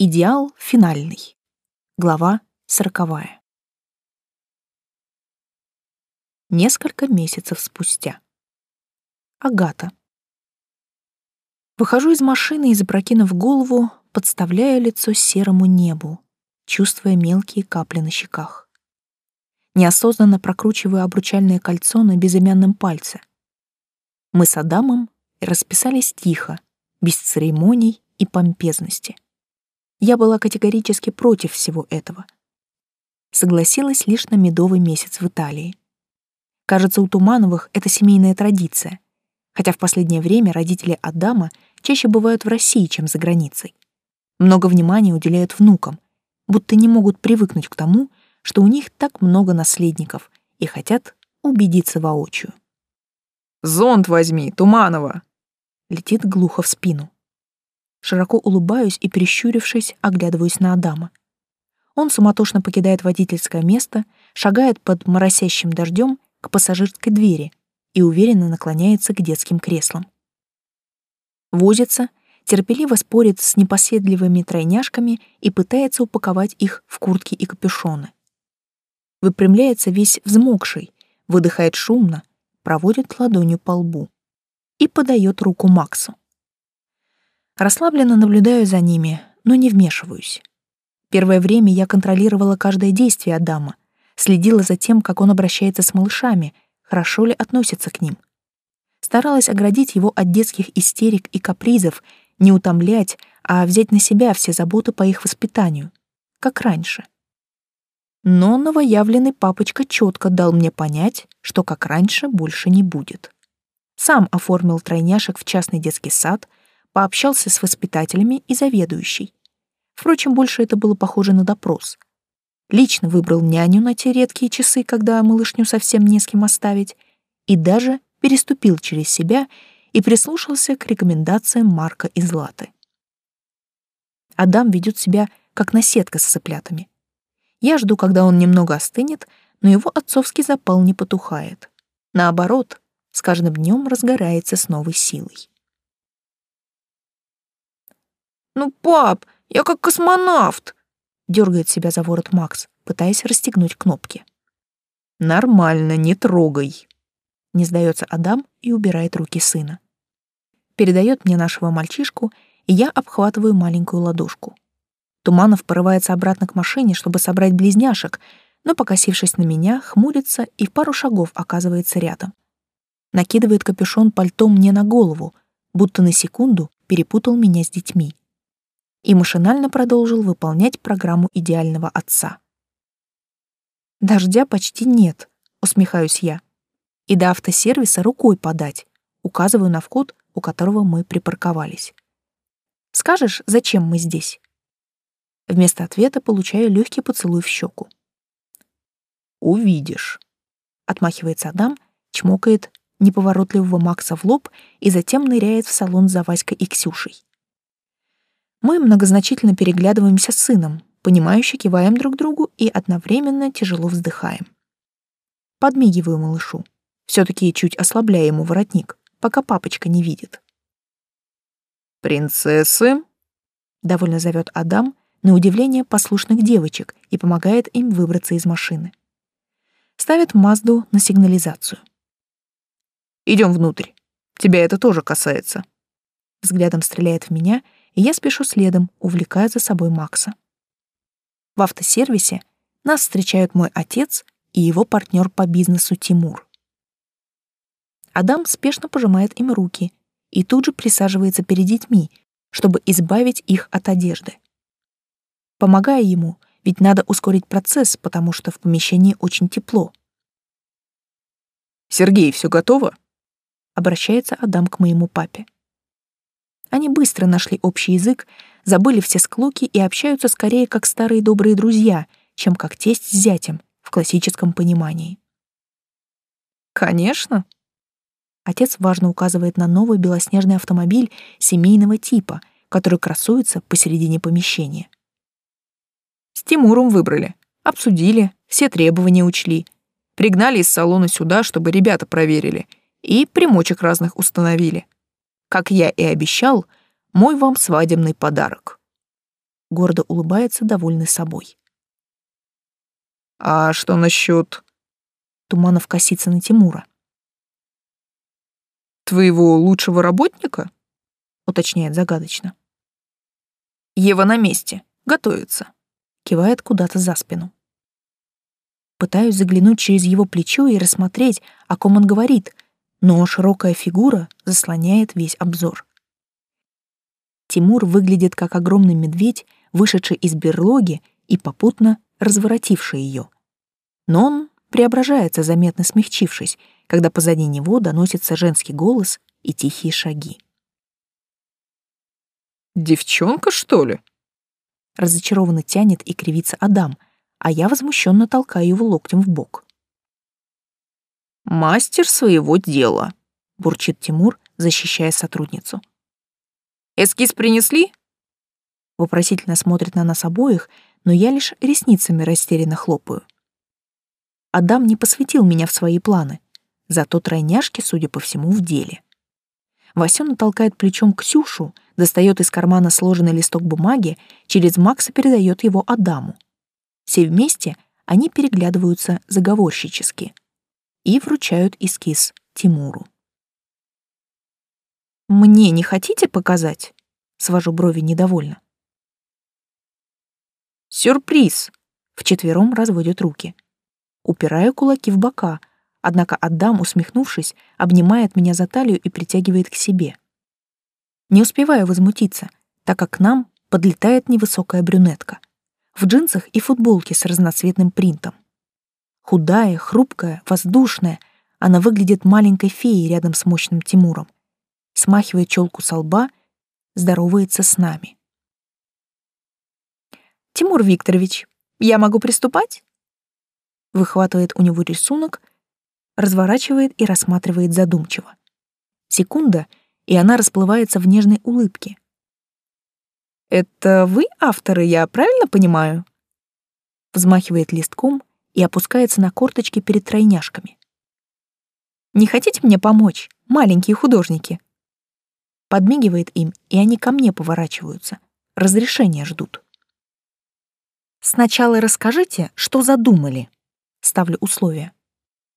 Идеал финальный. Глава сороковая. Несколько месяцев спустя. Агата. Выхожу из машины и, запрокинув голову, подставляю лицо серому небу, чувствуя мелкие капли на щеках. Неосознанно прокручиваю обручальное кольцо на безымянном пальце. Мы с Адамом расписались тихо, без церемоний и помпезности. Я была категорически против всего этого. Согласилась лишь на медовый месяц в Италии. Кажется, у Тумановых это семейная традиция, хотя в последнее время родители Адама чаще бывают в России, чем за границей. Много внимания уделяют внукам, будто не могут привыкнуть к тому, что у них так много наследников и хотят убедиться воочию. «Зонт возьми, Туманова!» Летит глухо в спину. Широко улыбаюсь и, перещурившись, оглядываюсь на Адама. Он суматошно покидает водительское место, шагает под моросящим дождем к пассажирской двери и уверенно наклоняется к детским креслам. Возится, терпеливо спорит с непоседливыми тройняшками и пытается упаковать их в куртки и капюшоны. Выпрямляется весь взмокший, выдыхает шумно, проводит ладонью по лбу и подает руку Максу. Расслабленно наблюдаю за ними, но не вмешиваюсь. Первое время я контролировала каждое действие Адама, следила за тем, как он обращается с малышами, хорошо ли относится к ним. Старалась оградить его от детских истерик и капризов, не утомлять, а взять на себя все заботы по их воспитанию, как раньше. Но новоявленный папочка четко дал мне понять, что как раньше больше не будет. Сам оформил тройняшек в частный детский сад — пообщался с воспитателями и заведующей. Впрочем, больше это было похоже на допрос. Лично выбрал няню на те редкие часы, когда малышню совсем не с кем оставить, и даже переступил через себя и прислушался к рекомендациям Марка и Златы. Адам ведет себя как наседка с цыплятами. Я жду, когда он немного остынет, но его отцовский запал не потухает. Наоборот, с каждым днем разгорается с новой силой. «Ну, пап, я как космонавт!» Дергает себя за ворот Макс, пытаясь расстегнуть кнопки. «Нормально, не трогай!» Не сдается Адам и убирает руки сына. Передает мне нашего мальчишку, и я обхватываю маленькую ладошку. Туманов порывается обратно к машине, чтобы собрать близняшек, но, покосившись на меня, хмурится и в пару шагов оказывается рядом. Накидывает капюшон пальто мне на голову, будто на секунду перепутал меня с детьми и машинально продолжил выполнять программу идеального отца. «Дождя почти нет», — усмехаюсь я. «И до автосервиса рукой подать», — указываю на вход, у которого мы припарковались. «Скажешь, зачем мы здесь?» Вместо ответа получаю легкий поцелуй в щеку. «Увидишь», — отмахивается Адам, чмокает неповоротливого Макса в лоб и затем ныряет в салон за Васькой и Ксюшей. Мы многозначительно переглядываемся с сыном, понимающе киваем друг другу и одновременно тяжело вздыхаем. Подмигиваю малышу, все таки чуть ослабляя ему воротник, пока папочка не видит. «Принцессы?» — довольно зовет Адам, на удивление послушных девочек и помогает им выбраться из машины. Ставит Мазду на сигнализацию. Идем внутрь. Тебя это тоже касается. Взглядом стреляет в меня — и я спешу следом, увлекая за собой Макса. В автосервисе нас встречают мой отец и его партнер по бизнесу Тимур. Адам спешно пожимает им руки и тут же присаживается перед детьми, чтобы избавить их от одежды. Помогая ему, ведь надо ускорить процесс, потому что в помещении очень тепло. «Сергей, все готово?» — обращается Адам к моему папе. Они быстро нашли общий язык, забыли все склоки и общаются скорее как старые добрые друзья, чем как тесть с зятем в классическом понимании. «Конечно». Отец важно указывает на новый белоснежный автомобиль семейного типа, который красуется посередине помещения. С Тимуром выбрали, обсудили, все требования учли. Пригнали из салона сюда, чтобы ребята проверили, и примочек разных установили как я и обещал, мой вам свадебный подарок. гордо улыбается, довольный собой. А что насчет? Туманов косится на Тимура. Твоего лучшего работника? уточняет загадочно. Ева на месте, готовится. Кивает куда-то за спину. Пытаюсь заглянуть через его плечо и рассмотреть, о ком он говорит, но широкая фигура заслоняет весь обзор. Тимур выглядит как огромный медведь, вышедший из берлоги и попутно разворотивший ее. Но он преображается, заметно смягчившись, когда позади него доносится женский голос и тихие шаги. «Девчонка, что ли?» Разочарованно тянет и кривится Адам, а я возмущенно толкаю его локтем в бок. «Мастер своего дела», — бурчит Тимур, защищая сотрудницу. «Эскиз принесли?» Вопросительно смотрит на нас обоих, но я лишь ресницами растерянно хлопаю. Адам не посвятил меня в свои планы, зато тройняшки, судя по всему, в деле. Васёна толкает плечом Ксюшу, достает из кармана сложенный листок бумаги, через Макса передает его Адаму. Все вместе они переглядываются заговорщически и вручают эскиз Тимуру. «Мне не хотите показать?» — свожу брови недовольно. «Сюрприз!» — вчетвером разводят руки. Упираю кулаки в бока, однако Адам, усмехнувшись, обнимает меня за талию и притягивает к себе. Не успеваю возмутиться, так как к нам подлетает невысокая брюнетка в джинсах и футболке с разноцветным принтом. Худая, хрупкая, воздушная, она выглядит маленькой феей рядом с мощным Тимуром. Смахивает челку со лба, здоровается с нами. «Тимур Викторович, я могу приступать?» Выхватывает у него рисунок, разворачивает и рассматривает задумчиво. Секунда, и она расплывается в нежной улыбке, «Это вы авторы, я правильно понимаю?» Взмахивает листком и опускается на корточки перед тройняшками. «Не хотите мне помочь, маленькие художники?» Подмигивает им, и они ко мне поворачиваются. Разрешения ждут. «Сначала расскажите, что задумали», — ставлю условие.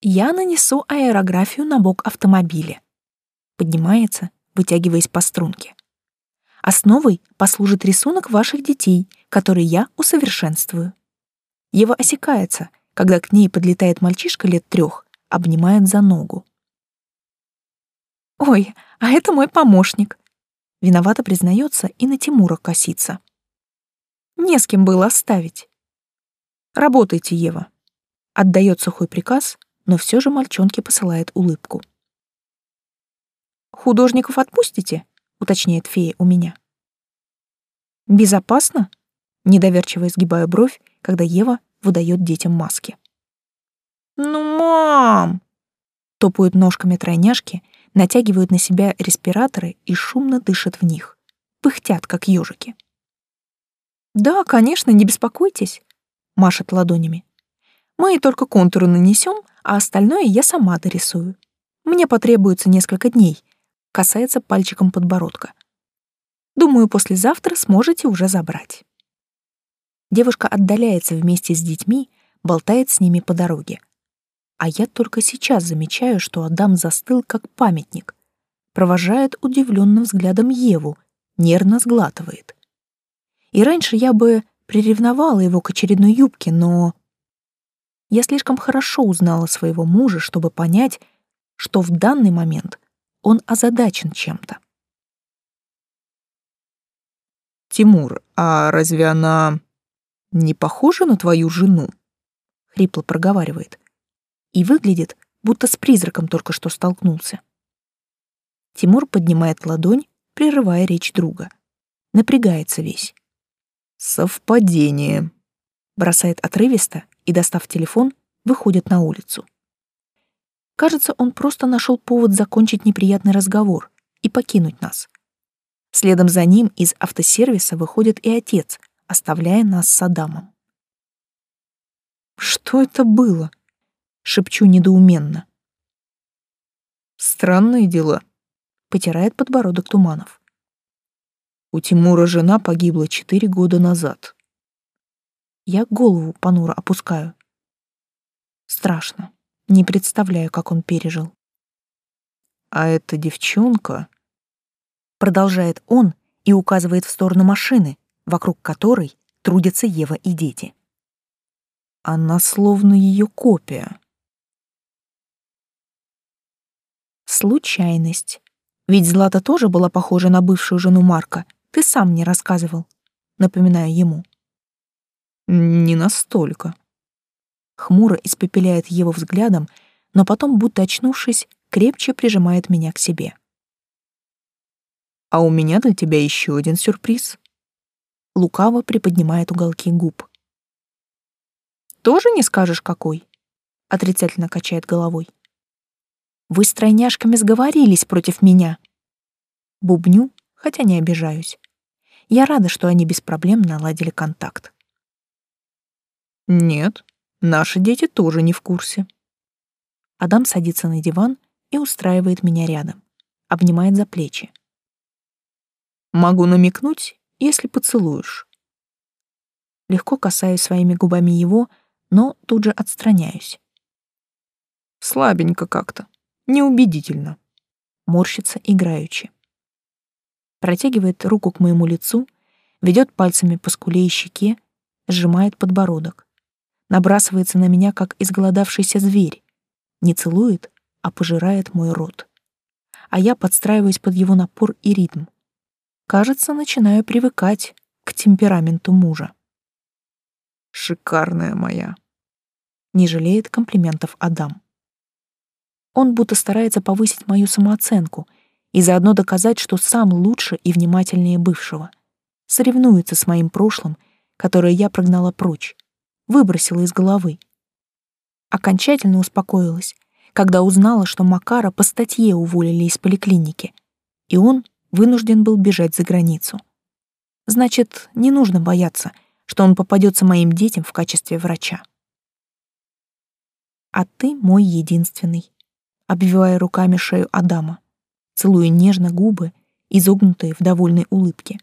«Я нанесу аэрографию на бок автомобиля». Поднимается, вытягиваясь по струнке. Основой послужит рисунок ваших детей, который я усовершенствую. Ева осекается, когда к ней подлетает мальчишка лет трех, обнимает за ногу. «Ой, а это мой помощник!» Виновато признается и на Тимура косится. Не с кем было оставить. «Работайте, Ева!» Отдает сухой приказ, но все же мальчонке посылает улыбку. «Художников отпустите?» уточняет фея у меня. Безопасно? Недоверчиво изгибаю бровь, когда Ева выдает детям маски. Ну, мам! Топают ножками тройняшки, натягивают на себя респираторы и шумно дышат в них. Пыхтят, как ежики. Да, конечно, не беспокойтесь, машет ладонями. Мы только контуры нанесем, а остальное я сама дорисую. Мне потребуется несколько дней, касается пальчиком подбородка. Думаю, послезавтра сможете уже забрать. Девушка отдаляется вместе с детьми, болтает с ними по дороге. А я только сейчас замечаю, что Адам застыл как памятник. Провожает удивленным взглядом Еву, нервно сглатывает. И раньше я бы приревновала его к очередной юбке, но... Я слишком хорошо узнала своего мужа, чтобы понять, что в данный момент он озадачен чем-то. «Тимур, а разве она не похожа на твою жену?» — хрипло проговаривает. И выглядит, будто с призраком только что столкнулся. Тимур поднимает ладонь, прерывая речь друга. Напрягается весь. «Совпадение», — бросает отрывисто и, достав телефон, выходит на улицу. Кажется, он просто нашел повод закончить неприятный разговор и покинуть нас. Следом за ним из автосервиса выходит и отец, оставляя нас с Адамом. «Что это было?» — шепчу недоуменно. «Странные дела», — потирает подбородок Туманов. У Тимура жена погибла четыре года назад. Я голову понуро опускаю. Страшно. Не представляю, как он пережил. А эта девчонка... Продолжает он и указывает в сторону машины, вокруг которой трудятся Ева и дети. Она словно ее копия. Случайность. Ведь Злата тоже была похожа на бывшую жену Марка. Ты сам мне рассказывал. Напоминаю ему. Не настолько. Хмуро испепеляет его взглядом, но потом, будто очнувшись, крепче прижимает меня к себе. А у меня для тебя еще один сюрприз. Лукаво приподнимает уголки губ. Тоже не скажешь, какой? Отрицательно качает головой. Вы с тройняшками сговорились против меня. Бубню, хотя не обижаюсь. Я рада, что они без проблем наладили контакт. Нет, наши дети тоже не в курсе. Адам садится на диван и устраивает меня рядом, обнимает за плечи. Могу намекнуть, если поцелуешь. Легко касаюсь своими губами его, но тут же отстраняюсь. Слабенько как-то. Неубедительно. Морщится играючи. Протягивает руку к моему лицу, ведет пальцами по скуле и щеке, сжимает подбородок. Набрасывается на меня, как изголодавшийся зверь. Не целует, а пожирает мой рот. А я подстраиваюсь под его напор и ритм. Кажется, начинаю привыкать к темпераменту мужа. Шикарная моя. Не жалеет комплиментов Адам. Он будто старается повысить мою самооценку и заодно доказать, что сам лучше и внимательнее бывшего. Соревнуется с моим прошлым, которое я прогнала прочь, выбросила из головы. Окончательно успокоилась, когда узнала, что Макара по статье уволили из поликлиники, и он вынужден был бежать за границу. Значит, не нужно бояться, что он попадется моим детям в качестве врача. А ты мой единственный обвивая руками шею Адама, целуя нежно губы, изогнутые в довольной улыбке.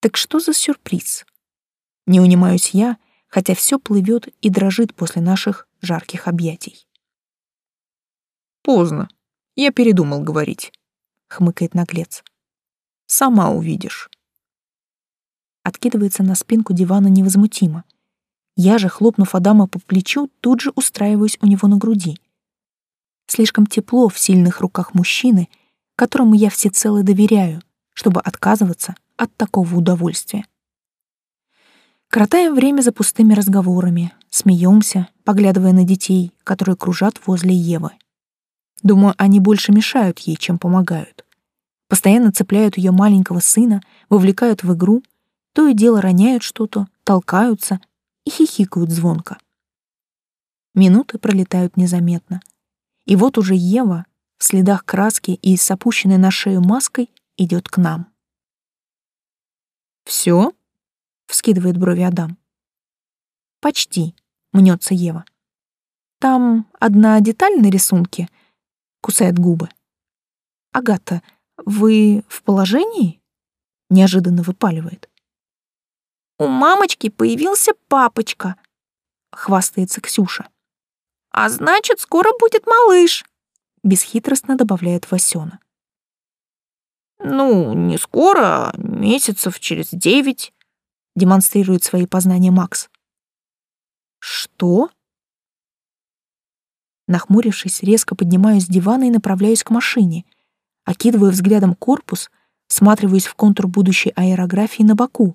Так что за сюрприз? Не унимаюсь я, хотя все плывет и дрожит после наших жарких объятий. Поздно. Я передумал говорить, хмыкает наглец. Сама увидишь. Откидывается на спинку дивана невозмутимо. Я же, хлопнув Адама по плечу, тут же устраиваюсь у него на груди — Слишком тепло в сильных руках мужчины, которому я всецело доверяю, чтобы отказываться от такого удовольствия. Коротаем время за пустыми разговорами, смеемся, поглядывая на детей, которые кружат возле Евы. Думаю, они больше мешают ей, чем помогают. Постоянно цепляют ее маленького сына, вовлекают в игру, то и дело роняют что-то, толкаются и хихикают звонко. Минуты пролетают незаметно. И вот уже Ева в следах краски и с опущенной на шею маской идет к нам. Все? вскидывает брови Адам. Почти, мнется Ева. Там одна деталь на рисунке, кусает губы. Агата, вы в положении? Неожиданно выпаливает. У мамочки появился папочка, хвастается Ксюша. А значит, скоро будет малыш, бесхитростно добавляет Васёна. Ну, не скоро, месяцев через девять, демонстрирует свои познания Макс. Что? Нахмурившись, резко поднимаюсь с дивана и направляюсь к машине. Окидываю взглядом корпус, всматриваюсь в контур будущей аэрографии на боку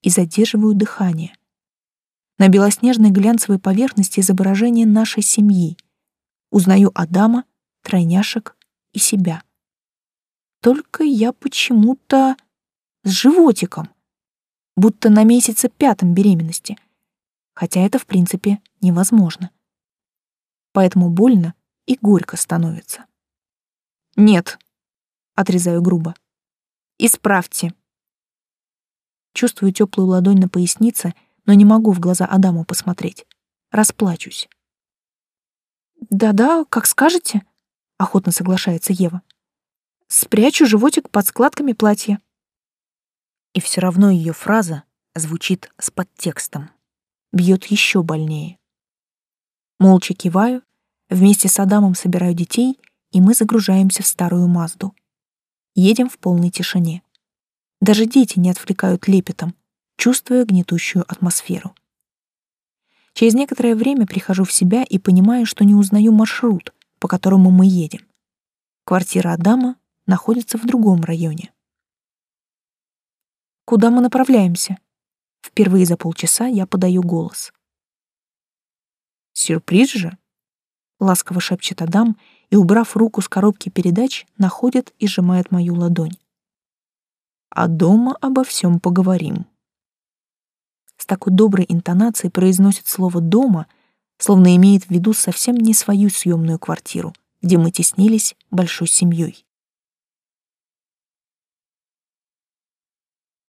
и задерживаю дыхание на белоснежной глянцевой поверхности изображение нашей семьи. Узнаю Адама, тройняшек и себя. Только я почему-то с животиком, будто на месяце пятом беременности, хотя это, в принципе, невозможно. Поэтому больно и горько становится. «Нет», — отрезаю грубо, — «исправьте». Чувствую теплую ладонь на пояснице но не могу в глаза Адаму посмотреть. Расплачусь. «Да-да, как скажете», — охотно соглашается Ева. «Спрячу животик под складками платья». И все равно ее фраза звучит с подтекстом. Бьет еще больнее. Молча киваю, вместе с Адамом собираю детей, и мы загружаемся в старую Мазду. Едем в полной тишине. Даже дети не отвлекают лепетом, чувствуя гнетущую атмосферу. Через некоторое время прихожу в себя и понимаю, что не узнаю маршрут, по которому мы едем. Квартира Адама находится в другом районе. Куда мы направляемся? Впервые за полчаса я подаю голос. Сюрприз же? Ласково шепчет Адам и, убрав руку с коробки передач, находит и сжимает мою ладонь. А дома обо всем поговорим. С такой доброй интонацией произносит слово «дома», словно имеет в виду совсем не свою съемную квартиру, где мы теснились большой семьей.